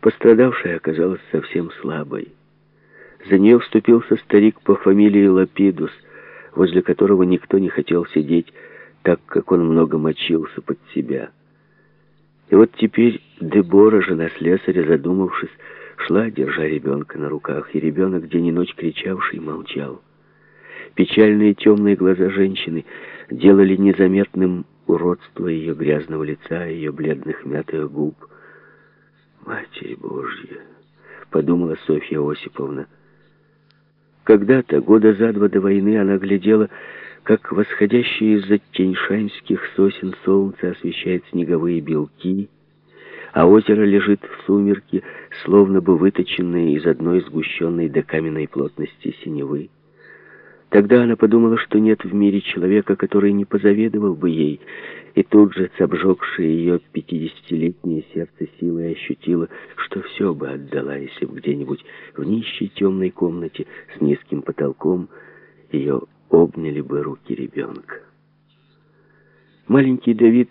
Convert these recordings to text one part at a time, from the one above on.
Пострадавшая оказалась совсем слабой. За нее вступился старик по фамилии Лапидус, возле которого никто не хотел сидеть, так как он много мочился под себя. И вот теперь Дебора, жена слесаря, задумавшись, шла, держа ребенка на руках, и ребенок день и ночь кричавший молчал. Печальные темные глаза женщины делали незаметным уродство ее грязного лица, ее бледных мятых губ. Подумала Софья Осиповна. Когда-то, года за два до войны, она глядела, как восходящее из-за теньшанских сосен солнце освещает снеговые белки, а озеро лежит в сумерке, словно бы выточенное из одной сгущенной до каменной плотности синевы. Тогда она подумала, что нет в мире человека, который не позавидовал бы ей, и тут же, обжегшее ее пятидесятилетнее сердце силой ощутила, что все бы отдала, если бы где-нибудь в нищей темной комнате с низким потолком ее обняли бы руки ребенка. Маленький Давид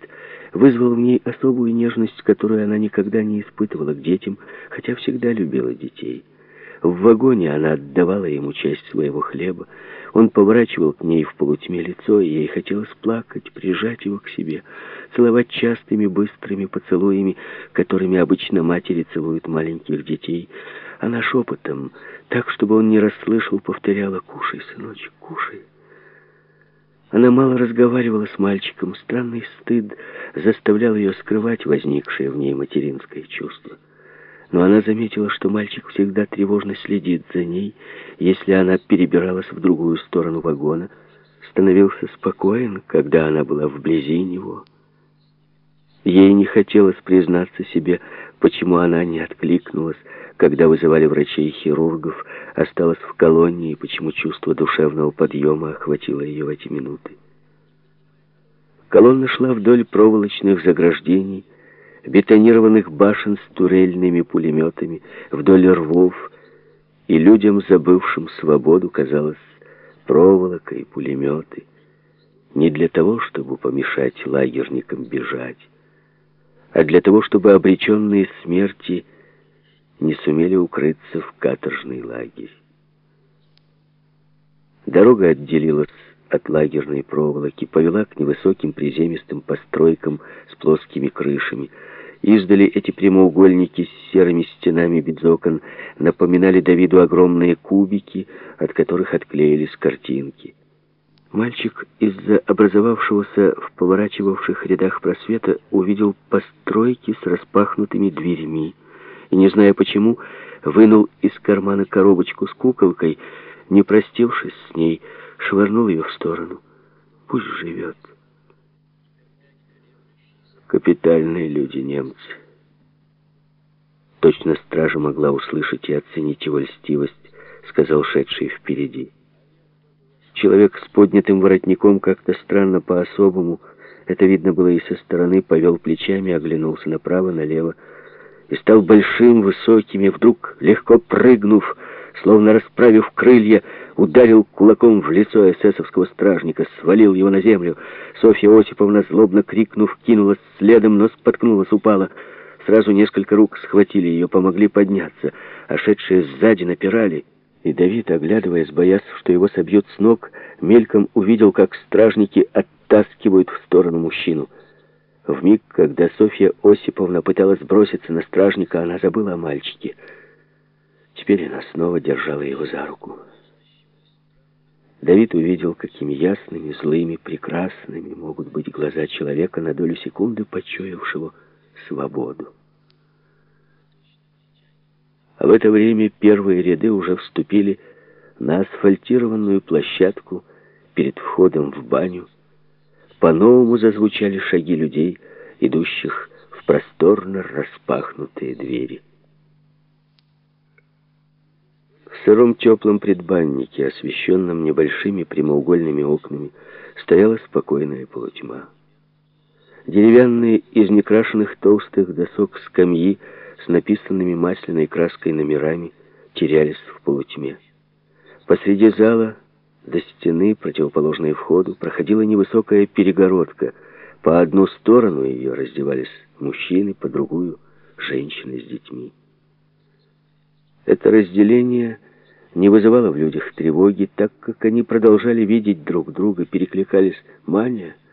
вызвал в ней особую нежность, которую она никогда не испытывала к детям, хотя всегда любила детей. В вагоне она отдавала ему часть своего хлеба. Он поворачивал к ней в полутьме лицо, и ей хотелось плакать, прижать его к себе, целовать частыми быстрыми поцелуями, которыми обычно матери целуют маленьких детей. Она шепотом, так, чтобы он не расслышал, повторяла «Кушай, сыночек, кушай». Она мало разговаривала с мальчиком. Странный стыд заставлял ее скрывать возникшее в ней материнское чувство но она заметила, что мальчик всегда тревожно следит за ней, если она перебиралась в другую сторону вагона, становился спокоен, когда она была вблизи него. Ей не хотелось признаться себе, почему она не откликнулась, когда вызывали врачей и хирургов, осталась в колонии, почему чувство душевного подъема охватило ее в эти минуты. Колонна шла вдоль проволочных заграждений, бетонированных башен с турельными пулеметами, вдоль рвов, и людям, забывшим свободу, казалось, проволока и пулеметы не для того, чтобы помешать лагерникам бежать, а для того, чтобы обреченные смерти не сумели укрыться в каторжный лагерь. Дорога отделилась от лагерной проволоки, повела к невысоким приземистым постройкам с плоскими крышами, Издали эти прямоугольники с серыми стенами без окон напоминали Давиду огромные кубики, от которых отклеились картинки. Мальчик из-за образовавшегося в поворачивавших рядах просвета увидел постройки с распахнутыми дверьми и, не зная почему, вынул из кармана коробочку с куколкой, не простившись с ней, швырнул ее в сторону. Пусть живет. Капитальные люди немцы. Точно стража могла услышать и оценить его льстивость, сказал шедший впереди. Человек с поднятым воротником как-то странно по-особому, это видно было и со стороны, повел плечами, оглянулся направо, налево, и стал большим, высоким, и вдруг, легко прыгнув, словно расправив крылья, ударил кулаком в лицо эсэсовского стражника, свалил его на землю. Софья Осиповна, злобно крикнув, кинулась следом, но споткнулась, упала. Сразу несколько рук схватили ее, помогли подняться, а шедшие сзади напирали. И Давид, оглядываясь, боясь, что его собьют с ног, мельком увидел, как стражники оттаскивают в сторону мужчину. В миг, когда Софья Осиповна пыталась броситься на стражника, она забыла о мальчике — Теперь она снова держала его за руку. Давид увидел, какими ясными, злыми, прекрасными могут быть глаза человека на долю секунды, почуявшего свободу. А в это время первые ряды уже вступили на асфальтированную площадку перед входом в баню. По-новому зазвучали шаги людей, идущих в просторно распахнутые двери. В сыром теплом предбаннике, освещенном небольшими прямоугольными окнами, стояла спокойная полутьма. Деревянные из некрашенных толстых досок скамьи с написанными масляной краской номерами терялись в полутьме. Посреди зала, до стены, противоположной входу, проходила невысокая перегородка. По одну сторону ее раздевались мужчины, по другую — женщины с детьми. Это разделение не вызывало в людях тревоги, так как они продолжали видеть друг друга, перекликались. Маня —